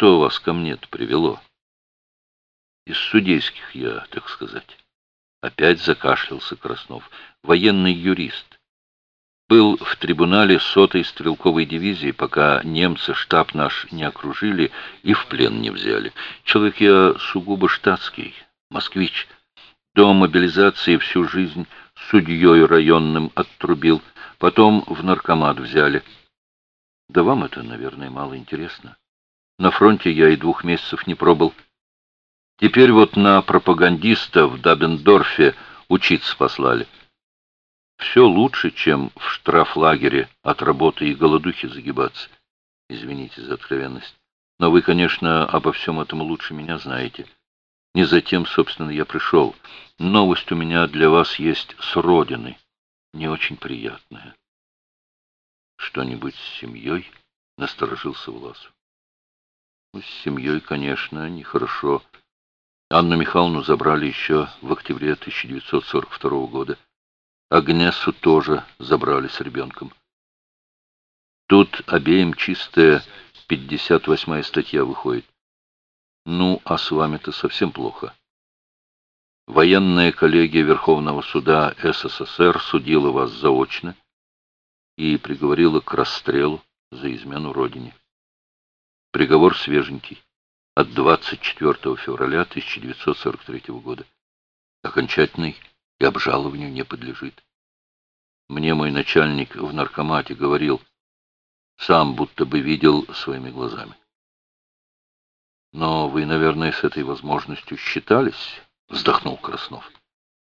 Что вас ко мне-то привело? Из судейских я, так сказать. Опять закашлялся Краснов. Военный юрист. Был в трибунале сотой стрелковой дивизии, пока немцы штаб наш не окружили и в плен не взяли. Человек я сугубо штатский, москвич. До мобилизации всю жизнь судьей районным оттрубил, потом в наркомат взяли. Да вам это, наверное, мало интересно. На фронте я и двух месяцев не пробыл. Теперь вот на пропагандиста в Дабендорфе учиться послали. Все лучше, чем в штрафлагере от работы и голодухи загибаться. Извините за откровенность. Но вы, конечно, обо всем этом лучше меня знаете. Не затем, собственно, я пришел. Новость у меня для вас есть с родины. Не очень приятная. Что-нибудь с семьей? Насторожился Власов. Ну, с семьей, конечно, нехорошо. Анну Михайловну забрали еще в октябре 1942 года. Агнесу тоже забрали с ребенком. Тут обеим чистая 58-я статья выходит. Ну, а с вами-то совсем плохо. Военная коллегия Верховного суда СССР судила вас заочно и приговорила к расстрелу за измену Родине. Приговор свеженький от 24 февраля 1943 года. Окончательный и обжалованию не подлежит. Мне мой начальник в наркомате говорил, сам будто бы видел своими глазами. Но вы, наверное, с этой возможностью считались, вздохнул Краснов.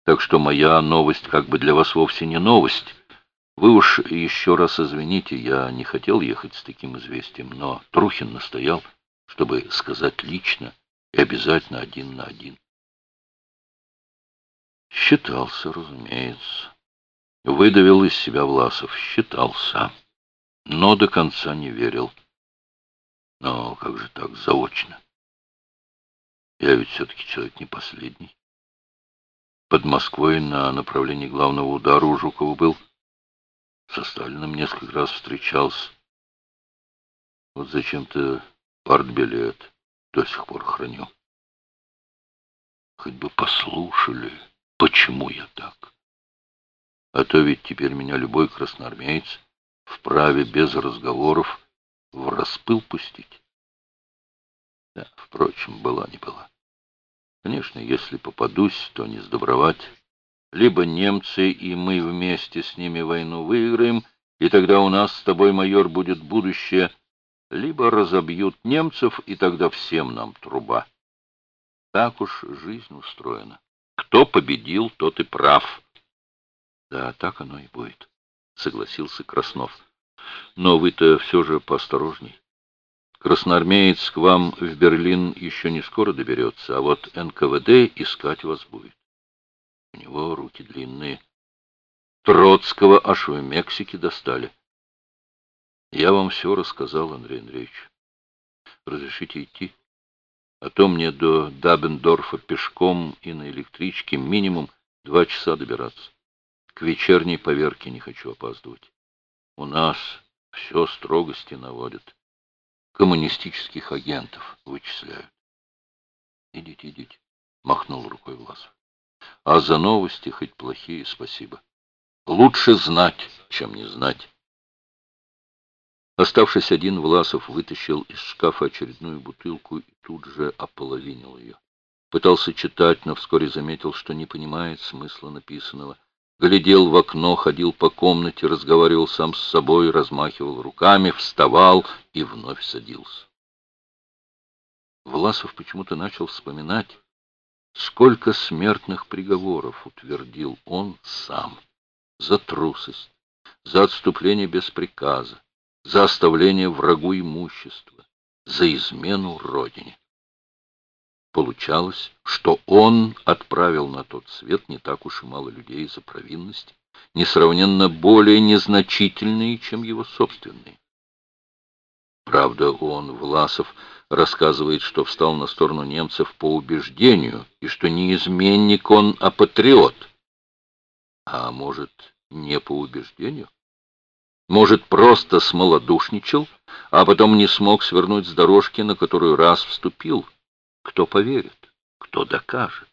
Так что моя новость как бы для вас вовсе не новость. Вы уж еще раз извините, я не хотел ехать с таким известием, но Трухин настоял чтобы сказать лично и обязательно один на один. Считался, разумеется. Выдавил из себя Власов. Считался. Но до конца не верил. Но как же так, заочно? Я ведь все-таки человек не последний. Под Москвой на направлении главного удара у Жукова был. Со Сталиным несколько раз встречался. Вот зачем-то Партбилет до сих пор храню. Хоть бы послушали, почему я так. А то ведь теперь меня любой красноармеец вправе без разговоров в распыл пустить. Да, впрочем, была не была. Конечно, если попадусь, то не сдобровать. Либо немцы, и мы вместе с ними войну выиграем, и тогда у нас с тобой, майор, будет будущее — либо разобьют немцев, и тогда всем нам труба. Так уж жизнь устроена. Кто победил, тот и прав. Да, так оно и будет, согласился Краснов. Но вы-то все же поосторожней. Красноармеец к вам в Берлин еще не скоро доберется, а вот НКВД искать вас будет. Него руки длинные. Троцкого аж в Мексике достали. Я вам все рассказал, Андрей Андреевич. Разрешите идти? А то мне до Дабендорфа пешком и на электричке минимум два часа добираться. К вечерней поверке не хочу опаздывать. У нас все строгости наводят. Коммунистических агентов вычисляют. Идите, идите, махнул рукой Власов. А за новости хоть плохие спасибо. Лучше знать, чем не знать. Оставшись один, Власов вытащил из шкафа очередную бутылку и тут же ополовинил ее. Пытался читать, но вскоре заметил, что не понимает смысла написанного. Глядел в окно, ходил по комнате, разговаривал сам с собой, размахивал руками, вставал и вновь садился. Власов почему-то начал вспоминать, сколько смертных приговоров утвердил он сам за трусость, за отступление без приказа, за оставление врагу имущества, за измену родине. Получалось, что он отправил на тот свет не так уж и мало людей за провинности, несравненно более незначительные, чем его собственные. Правда, он, Власов, рассказывает, что встал на сторону немцев по убеждению, и что не изменник он, а патриот. А может, не по убеждению? Может, просто смолодушничал, а потом не смог свернуть с дорожки, на которую раз вступил. Кто поверит? Кто докажет?